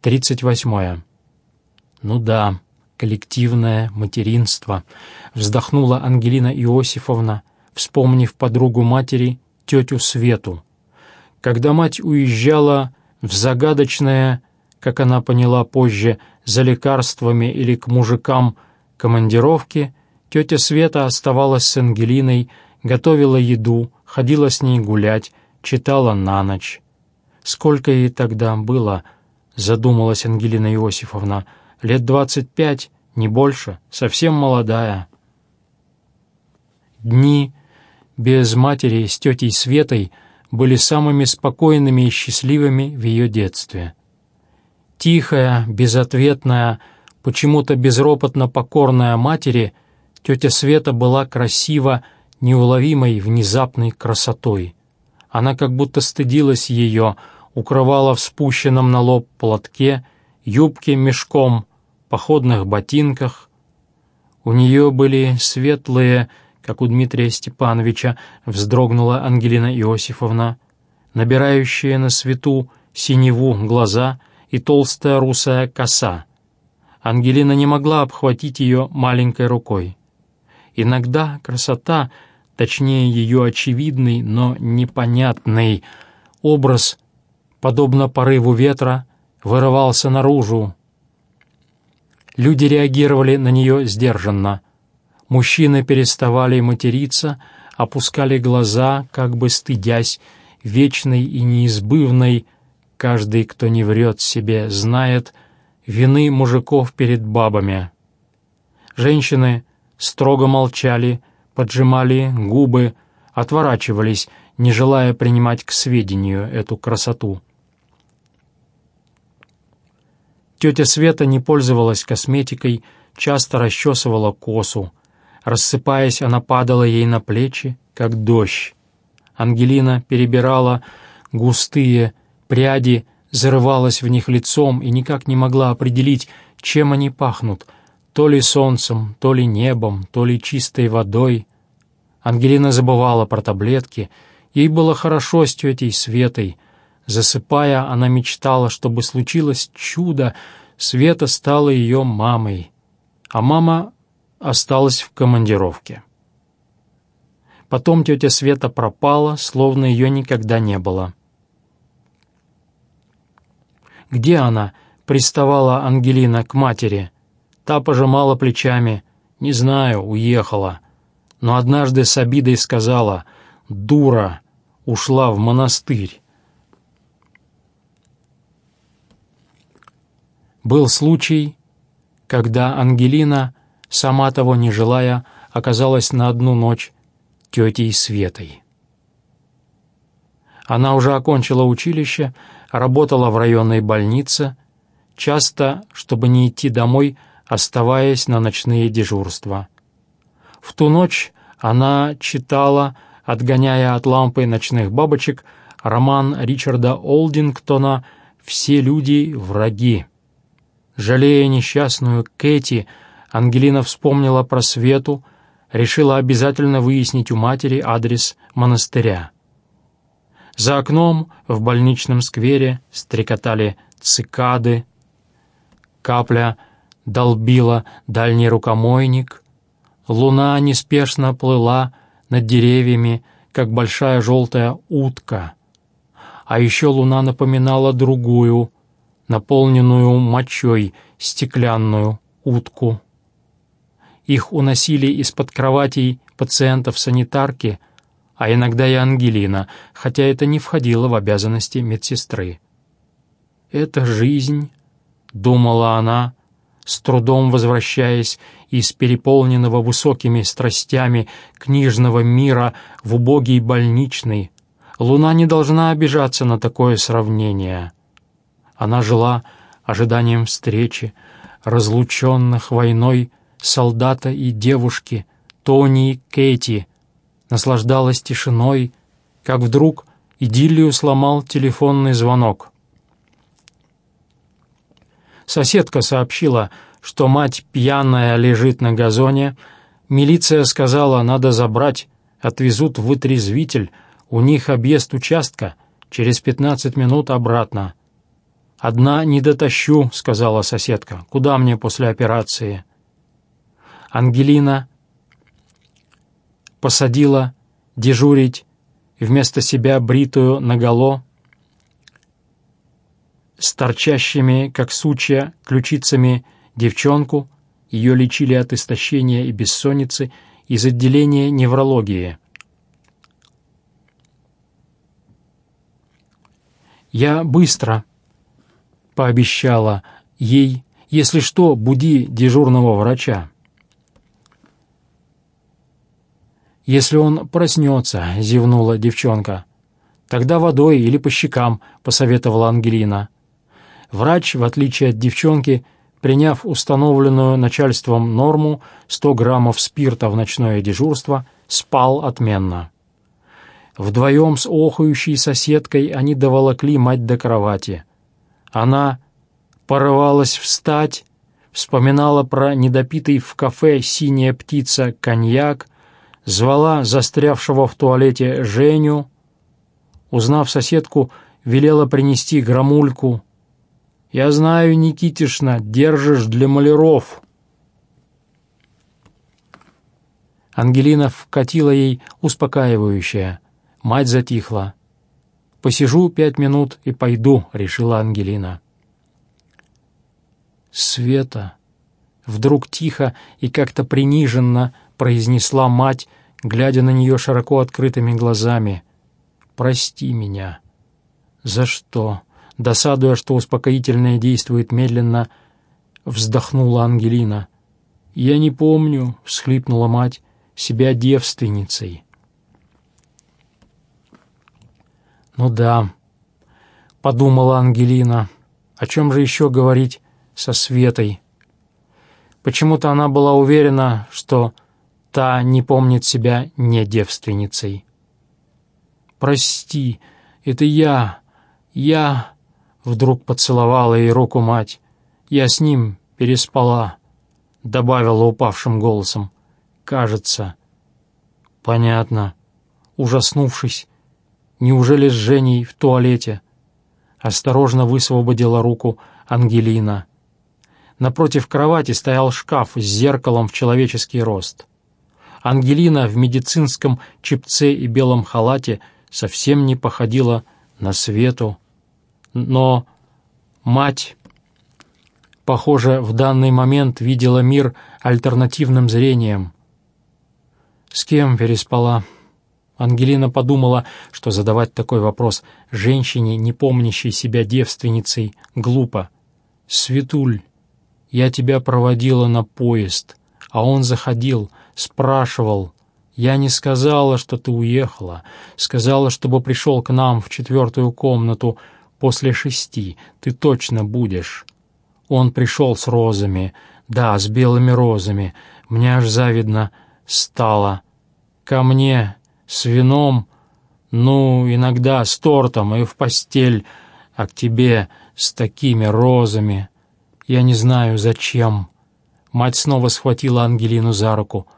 38. «Ну да, коллективное материнство», — вздохнула Ангелина Иосифовна, вспомнив подругу матери, тетю Свету. Когда мать уезжала в загадочное, как она поняла позже, за лекарствами или к мужикам командировки, тетя Света оставалась с Ангелиной, готовила еду, ходила с ней гулять, читала на ночь. Сколько ей тогда было, задумалась Ангелина Иосифовна, лет двадцать пять, не больше, совсем молодая. Дни без матери с тетей Светой были самыми спокойными и счастливыми в ее детстве. Тихая, безответная, почему-то безропотно покорная матери, тетя Света была красива неуловимой внезапной красотой. Она как будто стыдилась ее, укрывала в спущенном на лоб платке, юбке мешком, походных ботинках. У нее были светлые, как у Дмитрия Степановича, вздрогнула Ангелина Иосифовна, набирающие на свету синеву глаза и толстая русая коса. Ангелина не могла обхватить ее маленькой рукой. Иногда красота, точнее ее очевидный, но непонятный образ, подобно порыву ветра, вырывался наружу. Люди реагировали на нее сдержанно. Мужчины переставали материться, опускали глаза, как бы стыдясь, вечной и неизбывной, каждый, кто не врет себе, знает, вины мужиков перед бабами. Женщины строго молчали, поджимали губы, отворачивались, не желая принимать к сведению эту красоту. Тетя Света не пользовалась косметикой, часто расчесывала косу. Рассыпаясь, она падала ей на плечи, как дождь. Ангелина перебирала густые пряди, зарывалась в них лицом и никак не могла определить, чем они пахнут, то ли солнцем, то ли небом, то ли чистой водой. Ангелина забывала про таблетки, ей было хорошо с тетей Светой. Засыпая, она мечтала, чтобы случилось чудо, Света стала ее мамой, а мама осталась в командировке. Потом тетя Света пропала, словно ее никогда не было. «Где она?» — приставала Ангелина к матери. Та пожимала плечами. «Не знаю, уехала». Но однажды с обидой сказала «Дура!» ушла в монастырь. Был случай, когда Ангелина, сама того не желая, оказалась на одну ночь тетей Светой. Она уже окончила училище, работала в районной больнице, часто, чтобы не идти домой, оставаясь на ночные дежурства. В ту ночь она читала, отгоняя от лампы ночных бабочек, роман Ричарда Олдингтона «Все люди — враги». Жалея несчастную Кэти, Ангелина вспомнила про Свету, решила обязательно выяснить у матери адрес монастыря. За окном в больничном сквере стрекотали цикады, капля долбила дальний рукомойник, луна неспешно плыла над деревьями, как большая желтая утка. А еще луна напоминала другую, наполненную мочой, стеклянную утку. Их уносили из-под кроватей пациентов санитарки, а иногда и Ангелина, хотя это не входило в обязанности медсестры. «Это жизнь», — думала она, с трудом возвращаясь из переполненного высокими страстями книжного мира в убогий больничный. Луна не должна обижаться на такое сравнение. Она жила ожиданием встречи, разлученных войной солдата и девушки, Тони и Кэти, наслаждалась тишиной, как вдруг идиллию сломал телефонный звонок. Соседка сообщила, что мать пьяная лежит на газоне. Милиция сказала, надо забрать, отвезут в вытрезвитель, у них объезд участка, через пятнадцать минут обратно. «Одна не дотащу», — сказала соседка. «Куда мне после операции?» Ангелина посадила дежурить вместо себя бритую наголо с торчащими, как сучья, ключицами девчонку, ее лечили от истощения и бессонницы из отделения неврологии. «Я быстро», — пообещала ей, «если что, буди дежурного врача». «Если он проснется», — зевнула девчонка. «Тогда водой или по щекам», — посоветовала Ангелина. Врач, в отличие от девчонки, приняв установленную начальством норму 100 граммов спирта в ночное дежурство, спал отменно. Вдвоем с охающей соседкой они доволокли мать до кровати. Она порывалась встать, вспоминала про недопитый в кафе «Синяя птица» коньяк, звала застрявшего в туалете Женю. Узнав соседку, велела принести грамульку, я знаю, Никитишна, держишь для маляров». Ангелина вкатила ей успокаивающее. Мать затихла. «Посижу пять минут и пойду», — решила Ангелина. «Света!» — вдруг тихо и как-то приниженно произнесла мать, глядя на нее широко открытыми глазами. «Прости меня». «За что?» Досадуя, что успокоительное действует медленно, вздохнула Ангелина. «Я не помню», — всхлипнула мать, — «себя девственницей». «Ну да», — подумала Ангелина, — «о чем же еще говорить со Светой?» Почему-то она была уверена, что та не помнит себя не девственницей. «Прости, это я, я...» Вдруг поцеловала ей руку мать. «Я с ним переспала», — добавила упавшим голосом. «Кажется». «Понятно». Ужаснувшись, неужели с Женей в туалете? Осторожно высвободила руку Ангелина. Напротив кровати стоял шкаф с зеркалом в человеческий рост. Ангелина в медицинском чипце и белом халате совсем не походила на Свету, но мать, похоже, в данный момент видела мир альтернативным зрением. С кем переспала? Ангелина подумала, что задавать такой вопрос женщине, не помнящей себя девственницей, глупо. «Светуль, я тебя проводила на поезд, а он заходил, спрашивал. Я не сказала, что ты уехала, сказала, чтобы пришел к нам в четвертую комнату, после шести ты точно будешь. Он пришел с розами, да, с белыми розами, мне аж завидно стало. Ко мне с вином, ну, иногда с тортом и в постель, а к тебе с такими розами. Я не знаю, зачем. Мать снова схватила Ангелину за руку.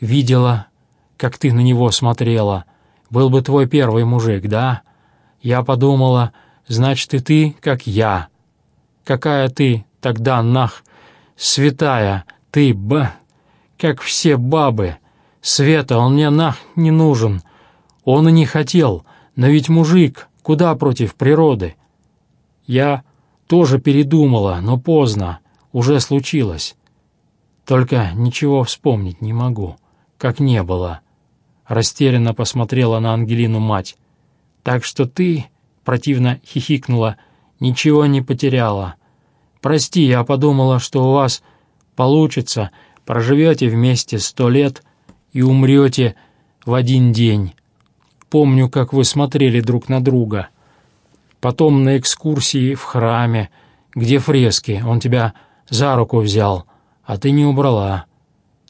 Видела, как ты на него смотрела. Был бы твой первый мужик, да? Я подумала, Значит, и ты, как я. Какая ты тогда, нах, святая, ты, б, как все бабы. Света, он мне, нах, не нужен. Он и не хотел, но ведь мужик, куда против природы? Я тоже передумала, но поздно, уже случилось. Только ничего вспомнить не могу, как не было. Растерянно посмотрела на Ангелину мать. Так что ты противно хихикнула. «Ничего не потеряла. Прости, я подумала, что у вас получится, проживете вместе сто лет и умрете в один день. Помню, как вы смотрели друг на друга. Потом на экскурсии в храме, где фрески, он тебя за руку взял, а ты не убрала.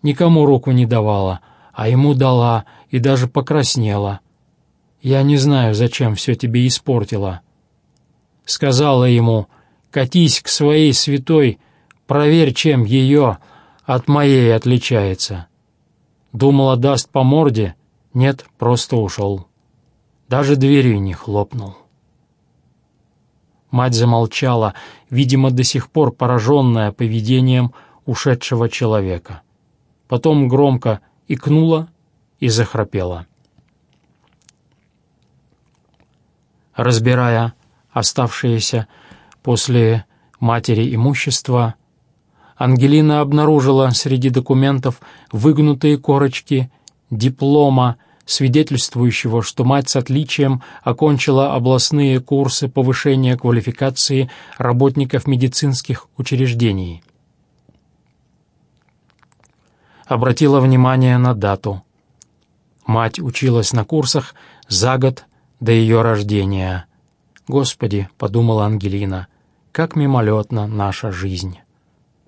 Никому руку не давала, а ему дала и даже покраснела. Я не знаю, зачем все тебе испортила. Сказала ему, катись к своей святой, проверь, чем ее от моей отличается. Думала, даст по морде, нет, просто ушел. Даже дверью не хлопнул. Мать замолчала, видимо, до сих пор пораженная поведением ушедшего человека. Потом громко икнула и захрапела. Разбирая оставшееся после матери имущество, Ангелина обнаружила среди документов выгнутые корочки диплома, свидетельствующего, что мать с отличием окончила областные курсы повышения квалификации работников медицинских учреждений. Обратила внимание на дату. Мать училась на курсах за год до ее рождения. «Господи», — подумала Ангелина, — «как мимолетна наша жизнь».